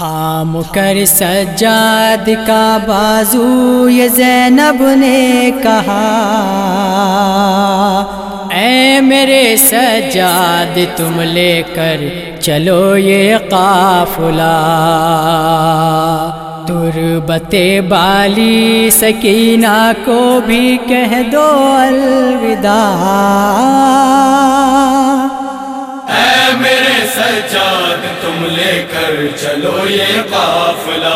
تھام کر سجاد کا بازو، یہ زینب نے کہا۔ اے میرے سجاد، تم لے کر چلو یہ قافلہ۔ تربت بالی سکینہ کو بھی کہہ دو الوداع۔ میرے سجاد تم لے کر چلو یہ قافلہ۔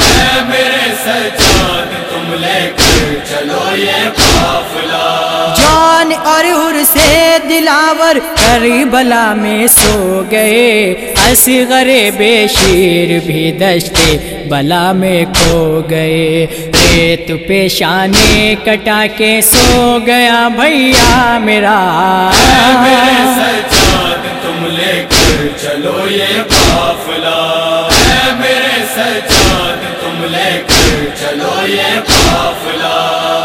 اے میرے سجاد تم لے کر چلو یہ قافلہ۔ جان اور ہر سے دلاور کربلا میں سو گئے۔ اصغر بے شیر بھی دشتے بلا میں کھو گئے۔ ریت پیشانے کٹا کے سو گیا بھیا میرا۔ چلو یہ قافلہ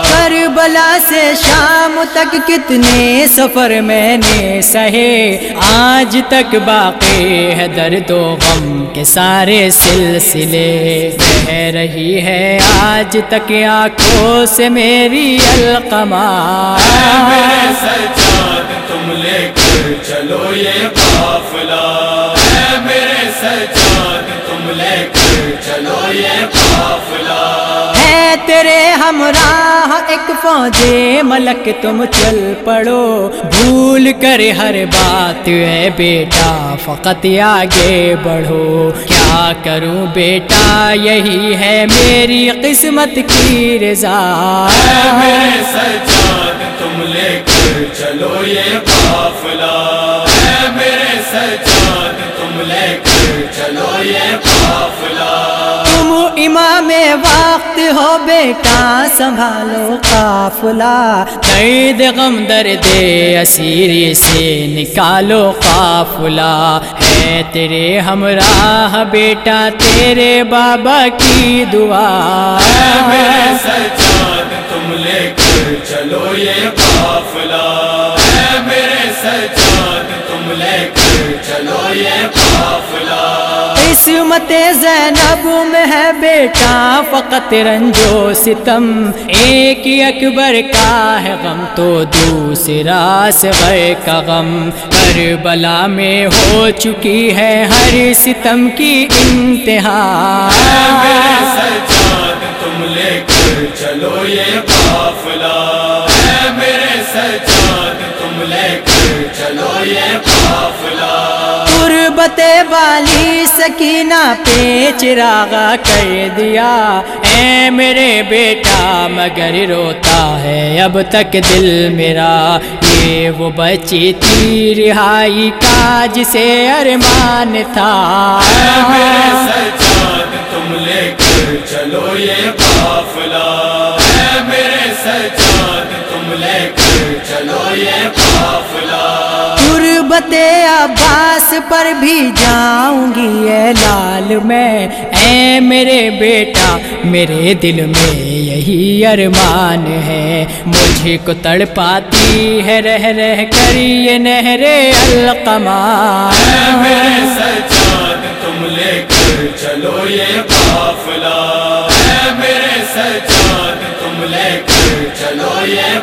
کربلا سے شام تک کتنے سفر میں نے سہے، آج تک باقی ہے درد و غم کے سارے سلسلے۔ بہ رہی ہے آج تک آنکھوں سے میری القما تم لے کر چلو یہ قافلہ اے میرے سجاد تم لے کر چلو۔ ہے تیرے ہمراہ ایک فوجے ملک، تم چل پڑو۔ بھول کر ہر بات ہے بیٹا، فقط آگے بڑھو۔ کیا کروں بیٹا؟ یہی ہے میری قسمت کی رضا۔ امام وقت ہو بیٹا، سنبھالو قافلہ۔ درد غم درد اسیری سے نکالو قافلہ۔ ہے تیرے ہمراہ بیٹا، تیرے بابا کی دعا۔ اے میرے سجاد تم لے کر چلو یہ قافلہ۔ قسمت زینب میں ہے بیٹا، فقط رنجو ستم۔ ایک اکبر کا ہے غم تو دوسرا سے کا غم۔ کربلا میں ہو چکی ہے ہر ستم کی انتہا۔ تم لے کر چلو یہ قافلہ اے میرے سجاد، تم لے کر چلو یہ قافلہ۔ تربت والی سکینہ پہ چراغا کر دیا۔ اے میرے بیٹا، مگر روتا ہے اب تک دل میرا۔ یہ وہ بچی تھی رہائی کا جسے ارمان تھا۔ اے میرے سجاد تم لے کر چلو یہ قافلہ تربت عباس پر بھی جاؤں گی، اے لال میں۔ اے میرے بیٹا، میرے دل میں یہی ارمان ہے۔ مجھے کو تڑ پاتی ہے، رہ رہ کر یہ نہر القما تم لے کر چلو یہ قافلہ۔ اے میرے سجاد، تم لے کر چلو یہ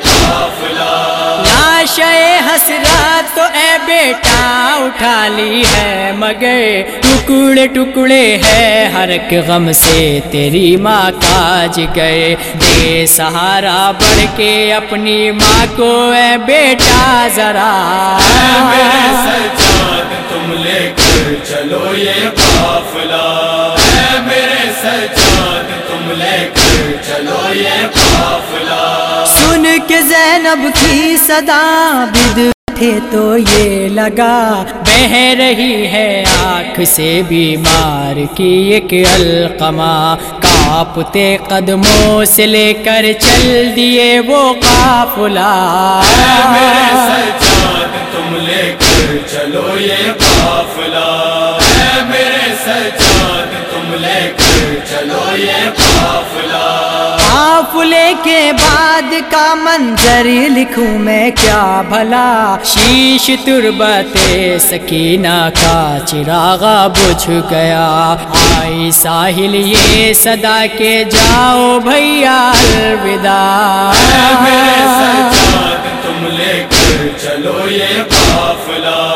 لاش حسرات تو اے بیٹا اٹھا لی ہے مگر ٹکڑے ٹکڑے ہے ہر ایک غم سے تیری ماں کاج گئے دے سہارا بڑھ کے اپنی ماں کو اے بیٹا ذرا تم لے کر چلو یہ قافلہ۔ اے میرے سجاد تم لے کر چلو یہ سن کے زینب کی صدا بد تھے تو یہ لگا بہ رہی ہے آنکھ سے بیمار کی ایک القما کاپتے قدموں سے لے کر چل دیے وہ قافلہ میرے سجاد، تم لے کر چلو یہ قافلہ۔ میرے سجاد، تم لے کر چلو یہ قافلہ کے بعد کا منظر لکھوں میں کیا بھلا۔ شیش تربت سکینہ کا چراغا بجھ گیا۔ آئی ساحل یہ صدا کے جاؤ بھیا الوداع۔ تم لے کر چلو یہ قافلہ۔